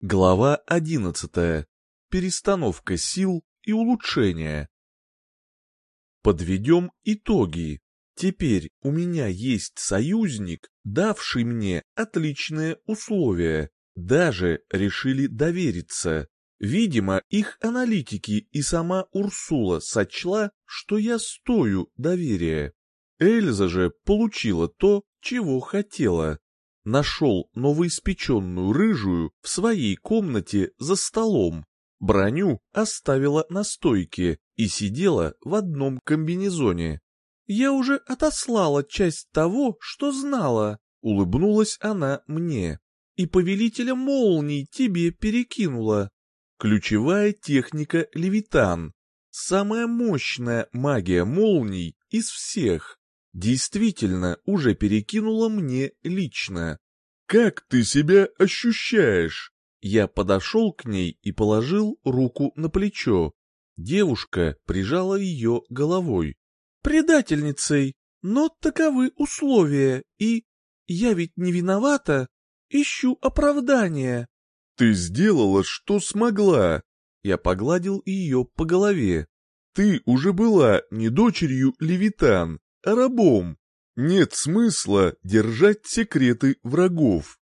Глава 11. Перестановка сил и улучшение. Подведем итоги. Теперь у меня есть союзник, давший мне отличные условия. Даже решили довериться. Видимо, их аналитики и сама Урсула сочла, что я стою доверия. Эльза же получила то, чего хотела нашел новоиспеченную рыжую в своей комнате за столом. Броню оставила на стойке и сидела в одном комбинезоне. «Я уже отослала часть того, что знала», — улыбнулась она мне. «И повелителя молний тебе перекинула. Ключевая техника левитан. Самая мощная магия молний из всех действительно уже перекинула мне лично. «Как ты себя ощущаешь?» Я подошел к ней и положил руку на плечо. Девушка прижала ее головой. «Предательницей, но таковы условия, и... Я ведь не виновата, ищу оправдания». «Ты сделала, что смогла!» Я погладил ее по голове. «Ты уже была не дочерью Левитан, рабом. Нет смысла держать секреты врагов.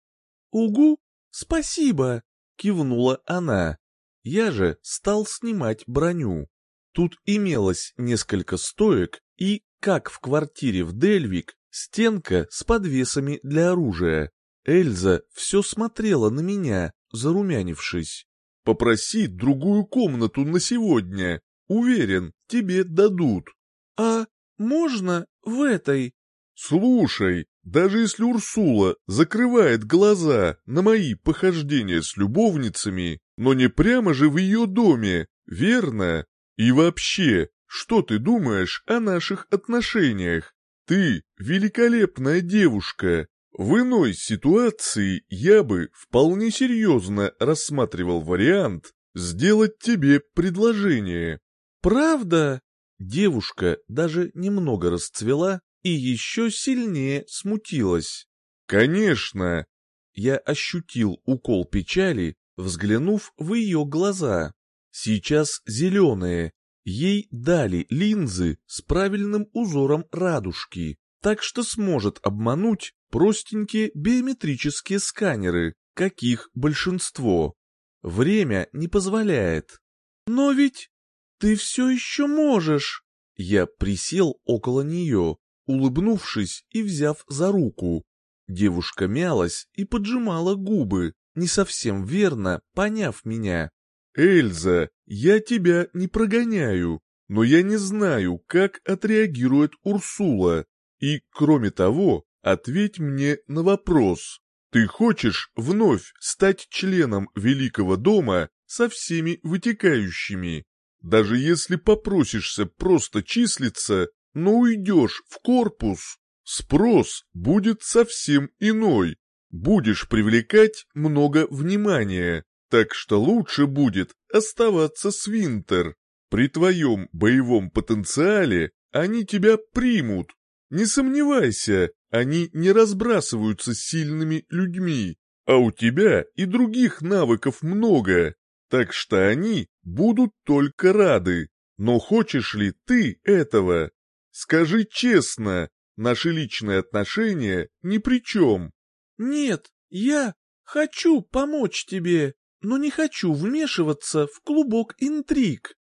«Угу, спасибо!» — кивнула она. Я же стал снимать броню. Тут имелось несколько стоек и, как в квартире в Дельвик, стенка с подвесами для оружия. Эльза все смотрела на меня, зарумянившись. «Попроси другую комнату на сегодня. Уверен, тебе дадут». «А можно в этой?» «Слушай, даже если Урсула закрывает глаза на мои похождения с любовницами, но не прямо же в ее доме, верно? И вообще, что ты думаешь о наших отношениях? Ты великолепная девушка. В иной ситуации я бы вполне серьезно рассматривал вариант сделать тебе предложение. Правда? Девушка даже немного расцвела и еще сильнее смутилась. «Конечно!» Я ощутил укол печали, взглянув в ее глаза. Сейчас зеленые. Ей дали линзы с правильным узором радужки, так что сможет обмануть простенькие биометрические сканеры, каких большинство. Время не позволяет. Но ведь ты все еще можешь!» Я присел около нее, улыбнувшись и взяв за руку. Девушка мялась и поджимала губы, не совсем верно поняв меня. «Эльза, я тебя не прогоняю, но я не знаю, как отреагирует Урсула. И, кроме того, ответь мне на вопрос. Ты хочешь вновь стать членом Великого дома со всеми вытекающими? Даже если попросишься просто числиться, но уйдешь в корпус, спрос будет совсем иной. Будешь привлекать много внимания, так что лучше будет оставаться с Винтер. При твоем боевом потенциале они тебя примут. Не сомневайся, они не разбрасываются сильными людьми, а у тебя и других навыков много, так что они будут только рады. Но хочешь ли ты этого? Скажи честно, наши личные отношения ни при чем. Нет, я хочу помочь тебе, но не хочу вмешиваться в клубок интриг.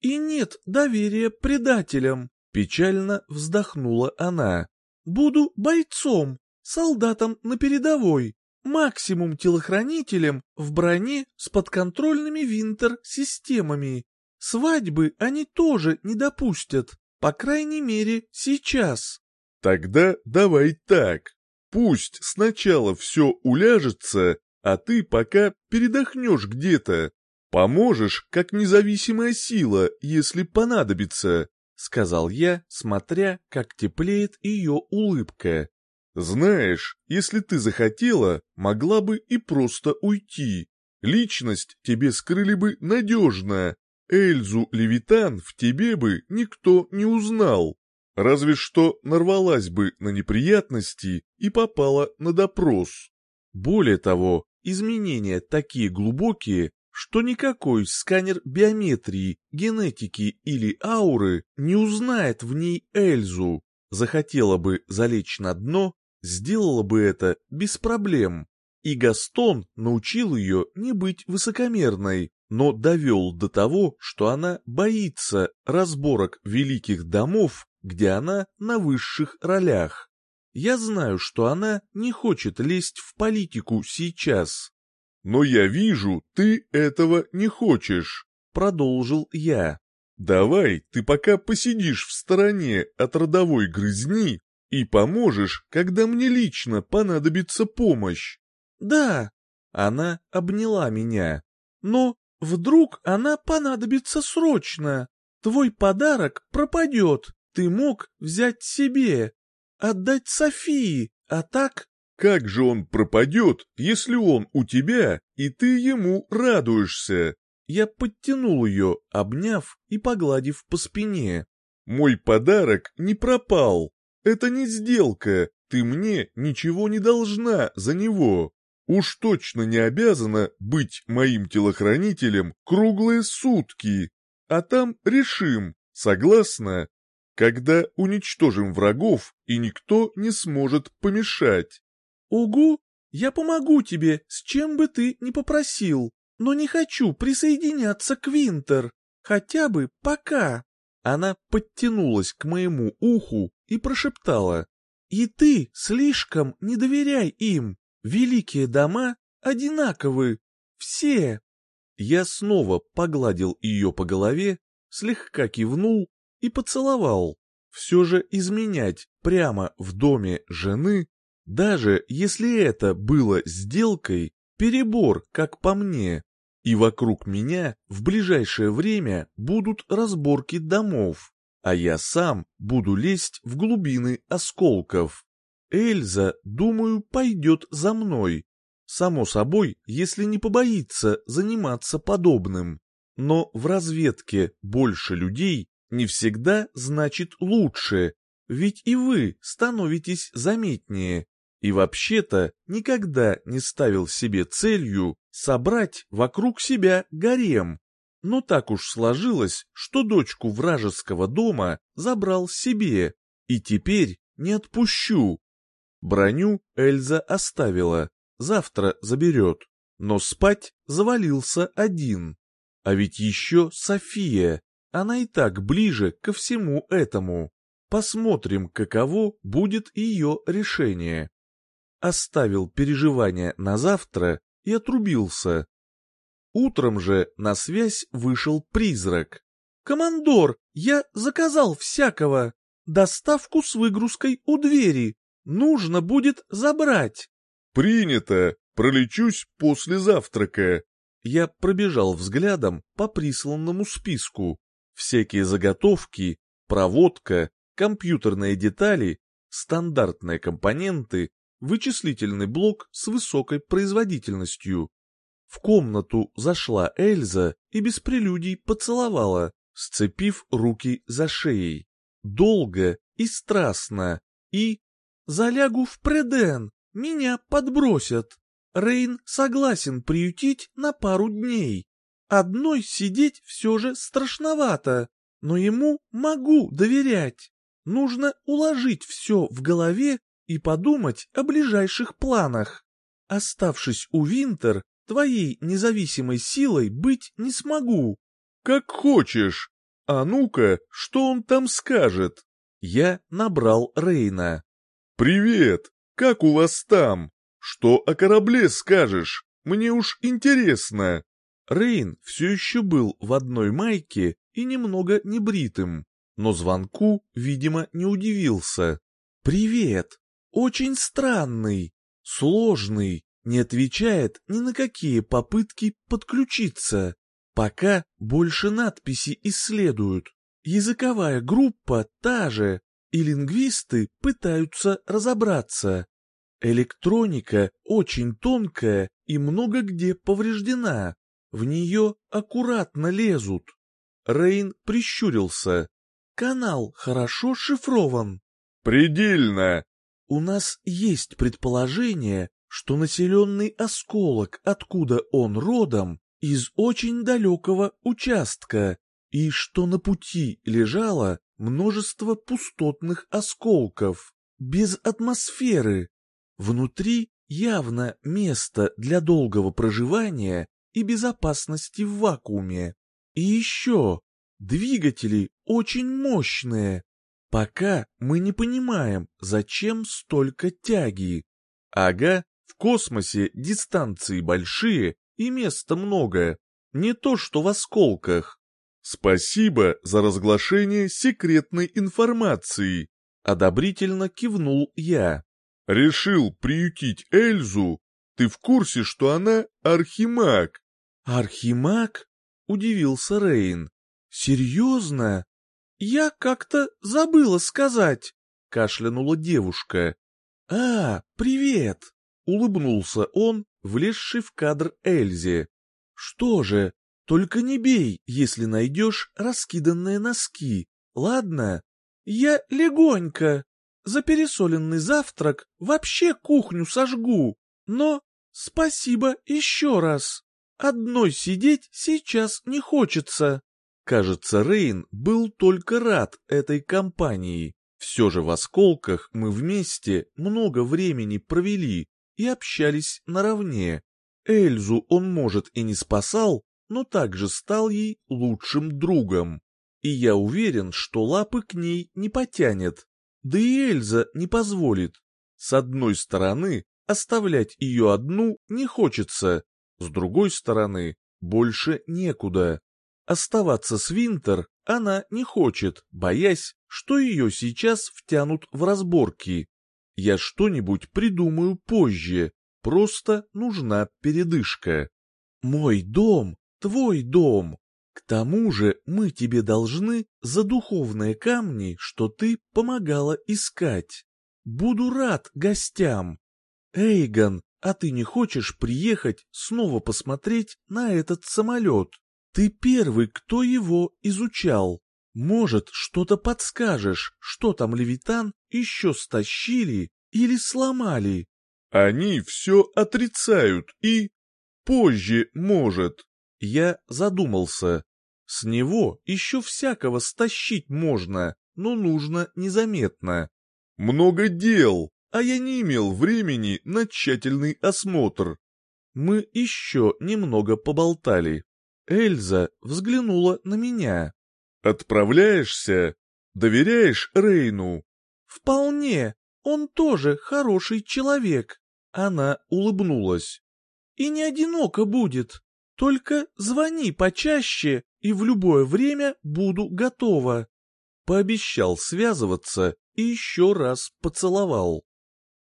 И нет доверия предателям, печально вздохнула она. Буду бойцом, солдатом на передовой, максимум телохранителем в броне с подконтрольными винтер-системами. Свадьбы они тоже не допустят, по крайней мере сейчас. Тогда давай так. Пусть сначала все уляжется, а ты пока передохнешь где-то. Поможешь, как независимая сила, если понадобится, — сказал я, смотря, как теплеет ее улыбка. Знаешь, если ты захотела, могла бы и просто уйти. Личность тебе скрыли бы надежно. Эльзу Левитан в тебе бы никто не узнал. Разве что нарвалась бы на неприятности и попала на допрос. Более того, изменения такие глубокие, что никакой сканер биометрии, генетики или ауры не узнает в ней Эльзу. Захотела бы залечь на дно, сделала бы это без проблем. И Гастон научил ее не быть высокомерной, но довел до того, что она боится разборок великих домов, где она на высших ролях. Я знаю, что она не хочет лезть в политику сейчас. «Но я вижу, ты этого не хочешь», — продолжил я. «Давай ты пока посидишь в стороне от родовой грызни и поможешь, когда мне лично понадобится помощь». «Да», — она обняла меня. «Но вдруг она понадобится срочно? Твой подарок пропадет, ты мог взять себе, отдать Софии, а так как же он пропадет, если он у тебя, и ты ему радуешься? Я подтянул ее, обняв и погладив по спине. Мой подарок не пропал. Это не сделка, ты мне ничего не должна за него. Уж точно не обязана быть моим телохранителем круглые сутки. А там решим, согласна? Когда уничтожим врагов, и никто не сможет помешать. «Угу, я помогу тебе, с чем бы ты ни попросил, но не хочу присоединяться к Винтер, хотя бы пока». Она подтянулась к моему уху и прошептала. «И ты слишком не доверяй им, великие дома одинаковы, все». Я снова погладил ее по голове, слегка кивнул и поцеловал. Все же изменять прямо в доме жены даже если это было сделкой, перебор, как по мне, и вокруг меня в ближайшее время будут разборки домов, а я сам буду лезть в глубины осколков. Эльза, думаю, пойдет за мной. Само собой, если не побоится заниматься подобным. Но в разведке больше людей не всегда значит лучше, ведь и вы становитесь заметнее. И вообще-то никогда не ставил себе целью собрать вокруг себя гарем. Но так уж сложилось, что дочку вражеского дома забрал себе, и теперь не отпущу. Броню Эльза оставила, завтра заберет, но спать завалился один. А ведь еще София, она и так ближе ко всему этому. Посмотрим, каково будет ее решение оставил переживания на завтра и отрубился. Утром же на связь вышел призрак. «Командор, я заказал всякого. Доставку с выгрузкой у двери. Нужно будет забрать». «Принято. Пролечусь после завтрака». Я пробежал взглядом по присланному списку. Всякие заготовки, проводка, компьютерные детали, стандартные компоненты вычислительный блок с высокой производительностью. В комнату зашла Эльза и без прелюдий поцеловала, сцепив руки за шеей. Долго и страстно, и... «Залягу в преден, меня подбросят. Рейн согласен приютить на пару дней. Одной сидеть все же страшновато, но ему могу доверять. Нужно уложить все в голове и подумать о ближайших планах. Оставшись у Винтер, твоей независимой силой быть не смогу. Как хочешь. А ну-ка, что он там скажет? Я набрал Рейна. Привет, как у вас там? Что о корабле скажешь? Мне уж интересно. Рейн все еще был в одной майке и немного небритым, но звонку, видимо, не удивился. «Привет! Очень странный, сложный, не отвечает ни на какие попытки подключиться. Пока больше надписи исследуют. Языковая группа та же, и лингвисты пытаются разобраться. Электроника очень тонкая и много где повреждена. В нее аккуратно лезут. Рейн прищурился. Канал хорошо шифрован. «Предельно!» У нас есть предположение, что населенный осколок, откуда он родом, из очень далекого участка, и что на пути лежало множество пустотных осколков, без атмосферы. Внутри явно место для долгого проживания и безопасности в вакууме. И еще, двигатели очень мощные. Пока мы не понимаем, зачем столько тяги. Ага, в космосе дистанции большие и места много, не то что в осколках. Спасибо за разглашение секретной информации, одобрительно кивнул я. Решил приютить Эльзу? Ты в курсе, что она архимаг? Архимаг? Удивился Рейн. Серьезно? Я как-то забыла сказать, кашлянула девушка. А, привет! Улыбнулся он, влезший в кадр Эльзе. Что же, только не бей, если найдешь раскиданные носки, ладно? Я легонько. За пересоленный завтрак вообще кухню сожгу, но спасибо еще раз. Одной сидеть сейчас не хочется. Кажется, Рейн был только рад этой компании. Все же в осколках мы вместе много времени провели и общались наравне. Эльзу он, может, и не спасал, но также стал ей лучшим другом. И я уверен, что лапы к ней не потянет. Да и Эльза не позволит. С одной стороны, оставлять ее одну не хочется, с другой стороны, больше некуда. Оставаться с Винтер она не хочет, боясь, что ее сейчас втянут в разборки. Я что-нибудь придумаю позже, просто нужна передышка. Мой дом, твой дом. К тому же мы тебе должны за духовные камни, что ты помогала искать. Буду рад гостям. Эйгон, а ты не хочешь приехать снова посмотреть на этот самолет? Ты первый, кто его изучал. Может, что-то подскажешь, что там Левитан еще стащили или сломали? Они все отрицают и... Позже, может. Я задумался. С него еще всякого стащить можно, но нужно незаметно. Много дел, а я не имел времени на тщательный осмотр. Мы еще немного поболтали. Эльза взглянула на меня. «Отправляешься? Доверяешь Рейну?» «Вполне. Он тоже хороший человек». Она улыбнулась. «И не одиноко будет. Только звони почаще, и в любое время буду готова». Пообещал связываться и еще раз поцеловал.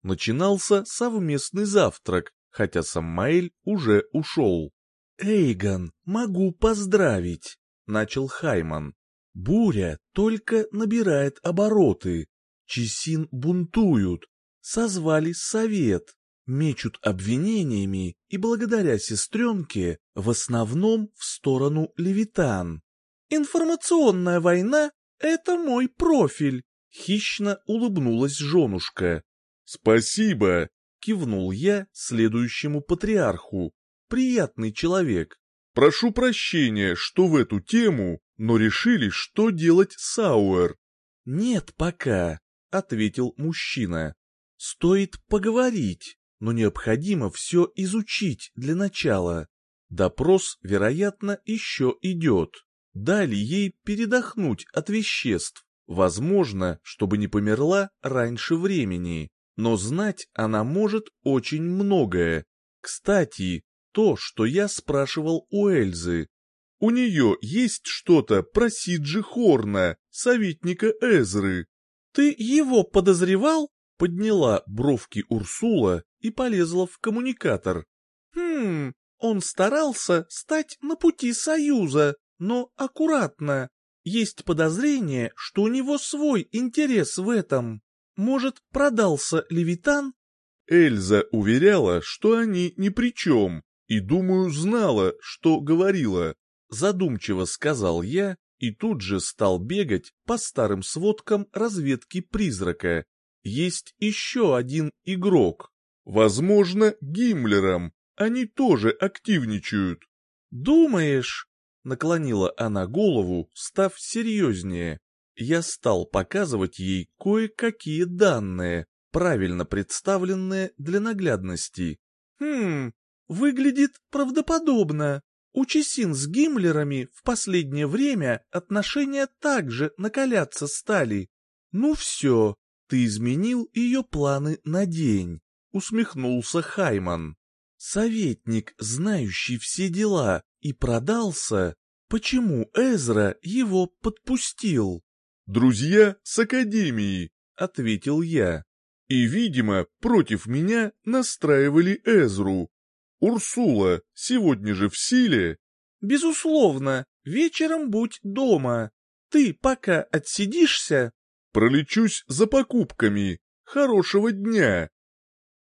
Начинался совместный завтрак, хотя Саммаэль уже ушел. «Эйгон, могу поздравить», — начал Хайман. «Буря только набирает обороты. Чесин бунтуют, созвали совет, мечут обвинениями и благодаря сестренке в основном в сторону Левитан. «Информационная война — это мой профиль», — хищно улыбнулась женушка. «Спасибо», — кивнул я следующему патриарху, приятный человек. Прошу прощения, что в эту тему, но решили, что делать с Ауэр. Нет пока, ответил мужчина. Стоит поговорить, но необходимо все изучить для начала. Допрос, вероятно, еще идет. Дали ей передохнуть от веществ, возможно, чтобы не померла раньше времени. Но знать она может очень многое. Кстати, то, что я спрашивал у Эльзы. У нее есть что-то про Сиджи Хорна, советника Эзры. Ты его подозревал? Подняла бровки Урсула и полезла в коммуникатор. Хм, он старался стать на пути союза, но аккуратно. Есть подозрение, что у него свой интерес в этом. Может, продался Левитан? Эльза уверяла, что они ни при чем, и, думаю, знала, что говорила. Задумчиво сказал я и тут же стал бегать по старым сводкам разведки призрака. Есть еще один игрок. Возможно, Гиммлером. Они тоже активничают. «Думаешь?» — наклонила она голову, став серьезнее. Я стал показывать ей кое-какие данные, правильно представленные для наглядности. «Хм, выглядит правдоподобно. У Чесин с Гиммлерами в последнее время отношения также накаляться стали. Ну все, ты изменил ее планы на день», — усмехнулся Хайман. Советник, знающий все дела, и продался, почему Эзра его подпустил? «Друзья с Академии», — ответил я. «И, видимо, против меня настраивали Эзру. Урсула сегодня же в силе?» «Безусловно, вечером будь дома. Ты пока отсидишься?» «Пролечусь за покупками. Хорошего дня!»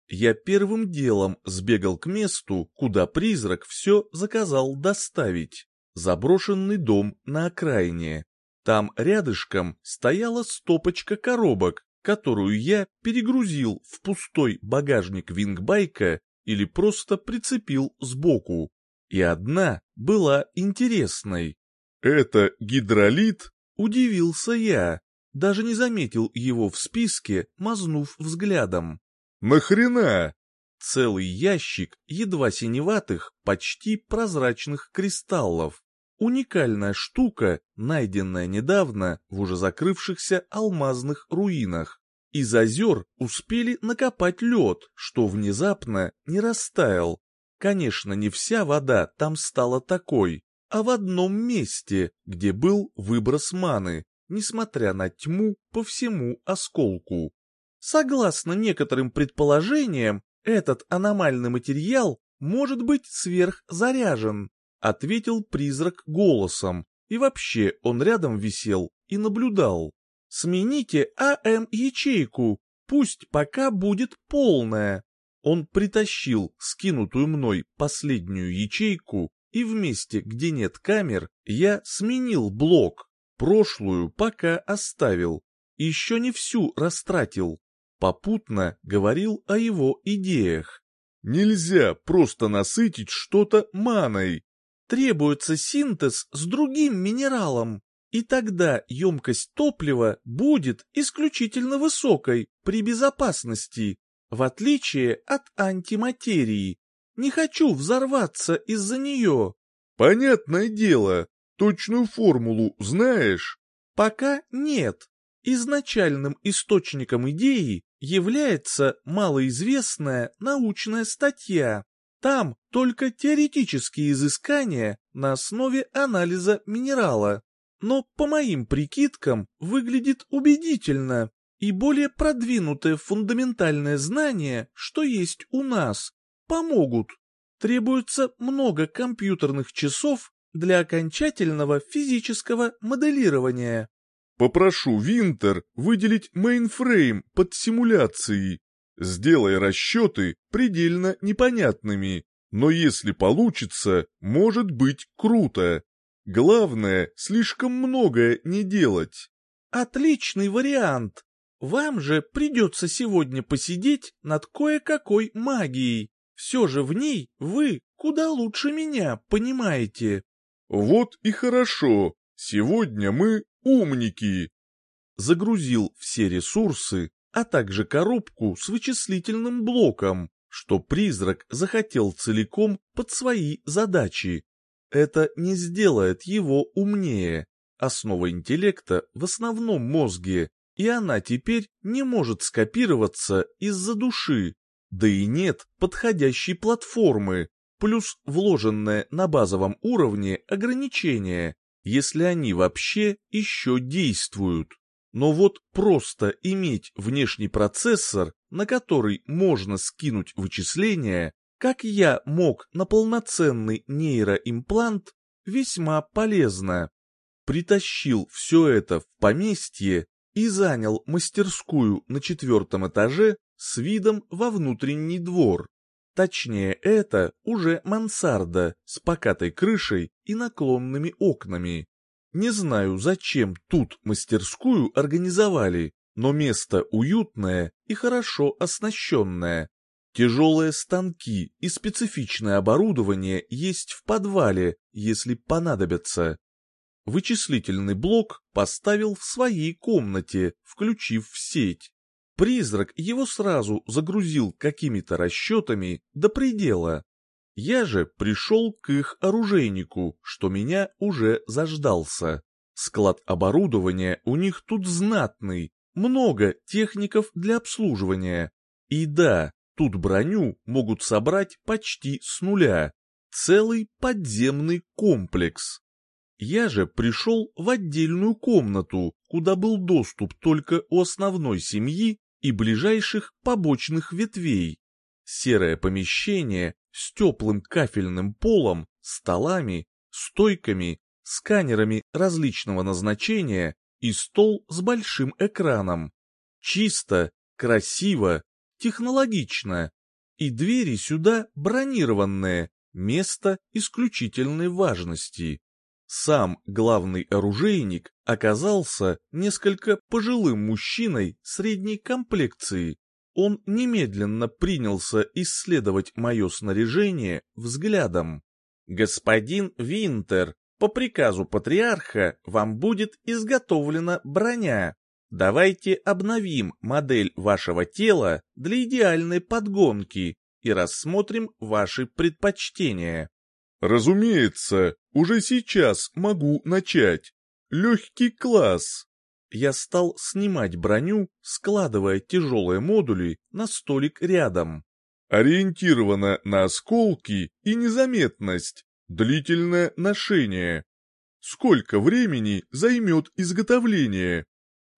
Я первым делом сбегал к месту, куда призрак все заказал доставить. Заброшенный дом на окраине. Там рядышком стояла стопочка коробок, которую я перегрузил в пустой багажник вингбайка или просто прицепил сбоку. И одна была интересной. «Это гидролит?» — удивился я. Даже не заметил его в списке, мазнув взглядом. Нахрена? Целый ящик едва синеватых, почти прозрачных кристаллов. Уникальная штука, найденная недавно в уже закрывшихся алмазных руинах. Из озер успели накопать лед, что внезапно не растаял. Конечно, не вся вода там стала такой, а в одном месте, где был выброс маны, несмотря на тьму по всему осколку. Согласно некоторым предположениям, этот аномальный материал может быть сверхзаряжен, ответил призрак голосом, и вообще он рядом висел и наблюдал. Смените АМ-ячейку, пусть пока будет полная. Он притащил скинутую мной последнюю ячейку, и в месте, где нет камер, я сменил блок. Прошлую пока оставил. Еще не всю растратил попутно говорил о его идеях. Нельзя просто насытить что-то маной. Требуется синтез с другим минералом, и тогда емкость топлива будет исключительно высокой при безопасности, в отличие от антиматерии. Не хочу взорваться из-за нее. Понятное дело, точную формулу знаешь? Пока нет. Изначальным источником идеи является малоизвестная научная статья. Там только теоретические изыскания на основе анализа минерала. Но по моим прикидкам выглядит убедительно, и более продвинутые фундаментальные знания, что есть у нас, помогут. Требуется много компьютерных часов для окончательного физического моделирования. Попрошу Винтер выделить мейнфрейм под симуляции. Сделай расчеты предельно непонятными, но если получится, может быть круто. Главное, слишком многое не делать. Отличный вариант. Вам же придется сегодня посидеть над кое-какой магией. Все же в ней вы куда лучше меня понимаете. Вот и хорошо. Сегодня мы Умники! Загрузил все ресурсы, а также коробку с вычислительным блоком, что призрак захотел целиком под свои задачи. Это не сделает его умнее. Основа интеллекта в основном мозге, и она теперь не может скопироваться из-за души. Да и нет подходящей платформы, плюс вложенное на базовом уровне ограничение, если они вообще еще действуют. Но вот просто иметь внешний процессор, на который можно скинуть вычисления, как я мог на полноценный нейроимплант, весьма полезно. Притащил все это в поместье и занял мастерскую на четвертом этаже с видом во внутренний двор. Точнее, это уже мансарда с покатой крышей и наклонными окнами. Не знаю, зачем тут мастерскую организовали, но место уютное и хорошо оснащенное. Тяжелые станки и специфичное оборудование есть в подвале, если понадобятся. Вычислительный блок поставил в своей комнате, включив в сеть. Призрак его сразу загрузил какими-то расчетами до предела. Я же пришел к их оружейнику, что меня уже заждался. Склад оборудования у них тут знатный, много техников для обслуживания. И да, Тут броню могут собрать почти с нуля. Целый подземный комплекс. Я же пришел в отдельную комнату, куда был доступ только у основной семьи и ближайших побочных ветвей. Серое помещение с теплым кафельным полом, столами, стойками, сканерами различного назначения и стол с большим экраном. Чисто, красиво, технологично, и двери сюда бронированные, место исключительной важности. Сам главный оружейник оказался несколько пожилым мужчиной средней комплекции. Он немедленно принялся исследовать мое снаряжение взглядом. «Господин Винтер, по приказу патриарха вам будет изготовлена броня. Давайте обновим модель вашего тела для идеальной подгонки и рассмотрим ваши предпочтения. Разумеется, уже сейчас могу начать. Легкий класс. Я стал снимать броню, складывая тяжелые модули на столик рядом. Ориентировано на осколки и незаметность. Длительное ношение. Сколько времени займет изготовление?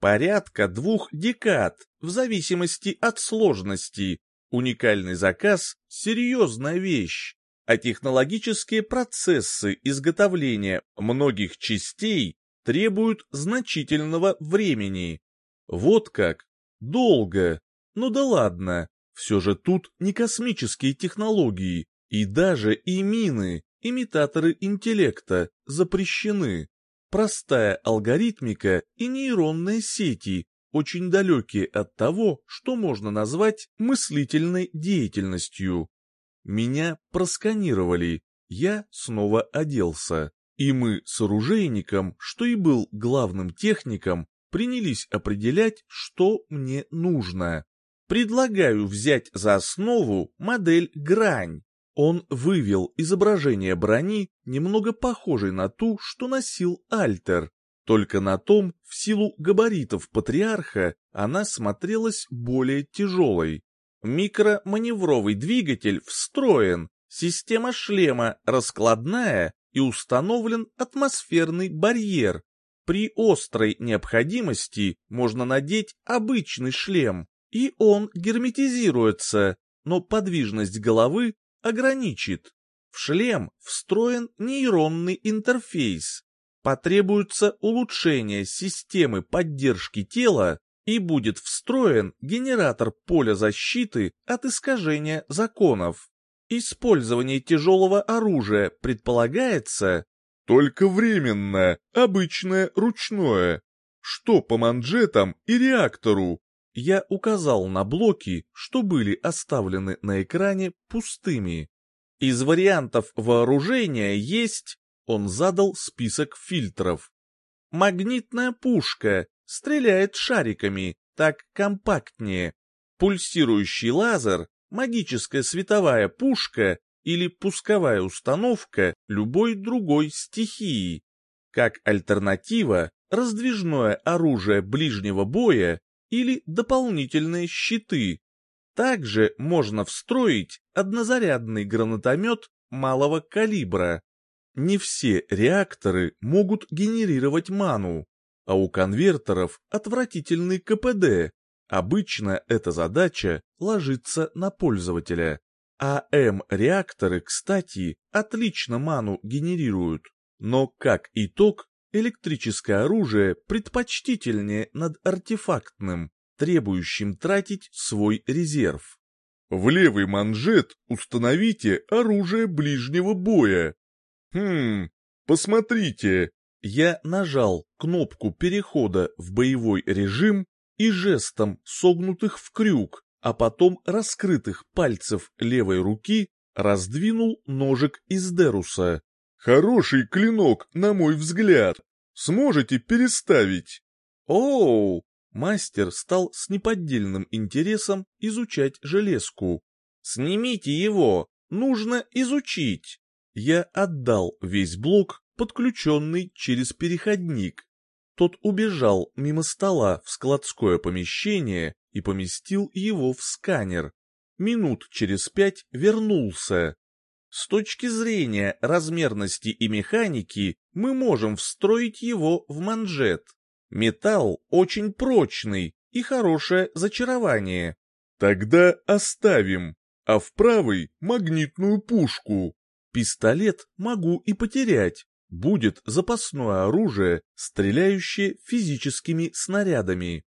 Порядка двух декад, в зависимости от сложности. Уникальный заказ – серьезная вещь, а технологические процессы изготовления многих частей требуют значительного времени. Вот как. Долго. Ну да ладно, все же тут не космические технологии, и даже и мины, имитаторы интеллекта, запрещены. Простая алгоритмика и нейронные сети, очень далекие от того, что можно назвать мыслительной деятельностью. Меня просканировали, я снова оделся, и мы с оружейником, что и был главным техником, принялись определять, что мне нужно. Предлагаю взять за основу модель «Грань». Он вывел изображение брони, немного похожей на ту, что носил Альтер, только на том, в силу габаритов патриарха, она смотрелась более тяжелой. Микроманевровый двигатель встроен, система шлема раскладная и установлен атмосферный барьер. При острой необходимости можно надеть обычный шлем, и он герметизируется, но подвижность головы ограничит. В шлем встроен нейронный интерфейс. Потребуется улучшение системы поддержки тела и будет встроен генератор поля защиты от искажения законов. Использование тяжелого оружия предполагается только временно, обычное ручное. Что по манжетам и реактору? Я указал на блоки, что были оставлены на экране пустыми. Из вариантов вооружения есть... Он задал список фильтров. Магнитная пушка, стреляет шариками, так компактнее. Пульсирующий лазер, магическая световая пушка или пусковая установка любой другой стихии. Как альтернатива, раздвижное оружие ближнего боя или дополнительные щиты. Также можно встроить однозарядный гранатомет малого калибра. Не все реакторы могут генерировать ману, а у конвертеров отвратительный КПД. Обычно эта задача ложится на пользователя. АМ-реакторы, кстати, отлично ману генерируют, но как итог электрическое оружие предпочтительнее над артефактным, требующим тратить свой резерв. В левый манжет установите оружие ближнего боя. Хм, посмотрите. Я нажал кнопку перехода в боевой режим и жестом согнутых в крюк а потом раскрытых пальцев левой руки раздвинул ножик из Деруса. «Хороший клинок, на мой взгляд. Сможете переставить?» «Оу!» Мастер стал с неподдельным интересом изучать железку. «Снимите его! Нужно изучить!» Я отдал весь блок, подключенный через переходник. Тот убежал мимо стола в складское помещение и поместил его в сканер. Минут через пять вернулся. С точки зрения размерности и механики мы можем встроить его в манжет. Металл очень прочный и хорошее зачарование. Тогда оставим, а в правый магнитную пушку. Пистолет могу и потерять. Будет запасное оружие, стреляющее физическими снарядами.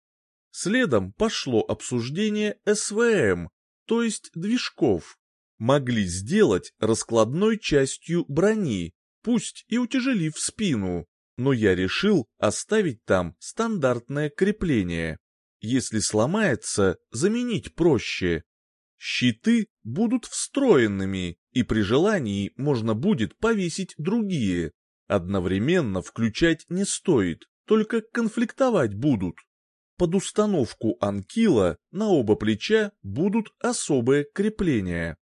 Следом пошло обсуждение СВМ, то есть движков. Могли сделать раскладной частью брони, пусть и утяжелив спину, но я решил оставить там стандартное крепление. Если сломается, заменить проще. Щиты будут встроенными, и при желании можно будет повесить другие. Одновременно включать не стоит, только конфликтовать будут. Под установку анкила на оба плеча будут особые крепления.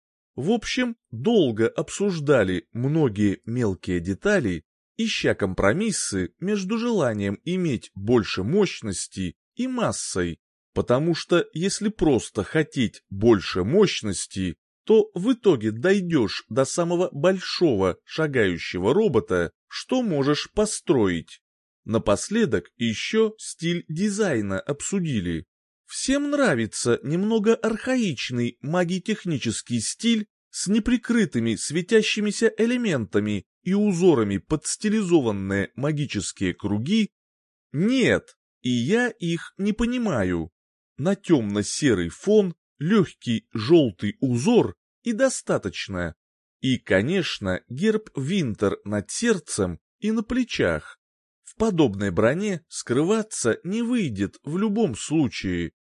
В общем, долго обсуждали многие мелкие детали, ища компромиссы между желанием иметь больше мощности и массой, потому что если просто хотеть больше мощности, то в итоге дойдешь до самого большого шагающего робота, что можешь построить. Напоследок еще стиль дизайна обсудили. Всем нравится немного архаичный магитехнический стиль с неприкрытыми светящимися элементами и узорами под стилизованные магические круги? Нет, и я их не понимаю. На темно-серый фон легкий желтый узор и достаточно. И, конечно, герб Винтер над сердцем и на плечах. В подобной броне скрываться не выйдет в любом случае.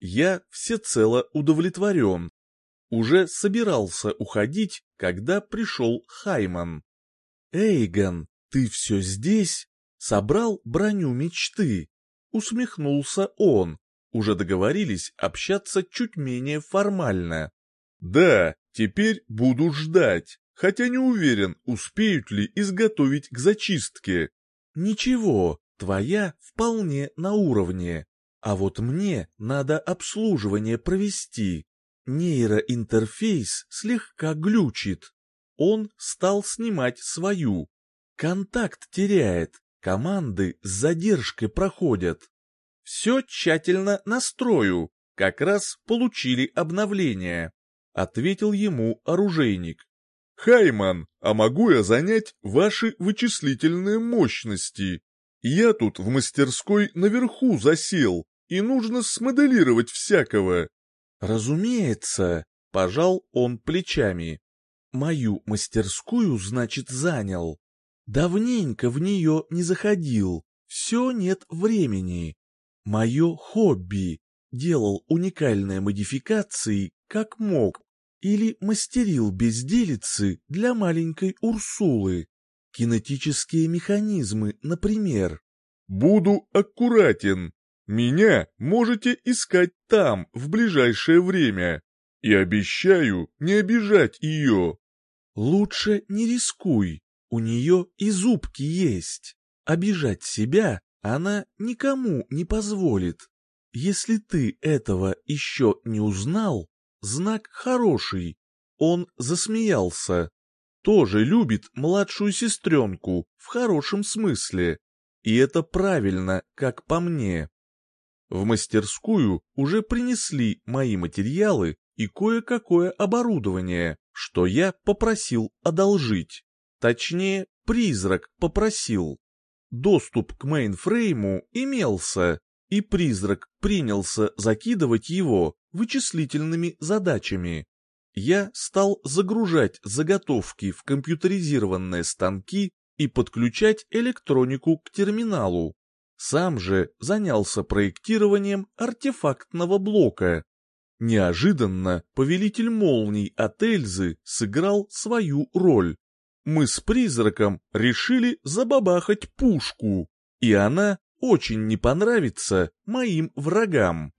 Я всецело удовлетворен. Уже собирался уходить, когда пришел Хайман. «Эйгон, ты все здесь? Собрал броню мечты?» Усмехнулся он. Уже договорились общаться чуть менее формально. «Да, теперь буду ждать, хотя не уверен, успеют ли изготовить к зачистке. Ничего, твоя вполне на уровне. А вот мне надо обслуживание провести. Нейроинтерфейс слегка глючит. Он стал снимать свою. Контакт теряет, команды с задержкой проходят. Все тщательно настрою, как раз получили обновление. Ответил ему оружейник. «Хайман, а могу я занять ваши вычислительные мощности? Я тут в мастерской наверху засел, и нужно смоделировать всякого». «Разумеется», — пожал он плечами. «Мою мастерскую, значит, занял. Давненько в нее не заходил, все нет времени. Мое хобби. Делал уникальные модификации, как мог, или мастерил безделицы для маленькой Урсулы. Кинетические механизмы, например. «Буду аккуратен. Меня можете искать там в ближайшее время. И обещаю не обижать ее». «Лучше не рискуй. У нее и зубки есть. Обижать себя она никому не позволит. Если ты этого еще не узнал, Знак хороший. Он засмеялся. Тоже любит младшую сестренку, в хорошем смысле. И это правильно, как по мне. В мастерскую уже принесли мои материалы и кое-какое оборудование, что я попросил одолжить. Точнее, призрак попросил. Доступ к мейнфрейму имелся, и призрак принялся закидывать его вычислительными задачами. Я стал загружать заготовки в компьютеризированные станки и подключать электронику к терминалу. Сам же занялся проектированием артефактного блока. Неожиданно повелитель молний от Эльзы сыграл свою роль. Мы с призраком решили забабахать пушку, и она очень не понравится моим врагам.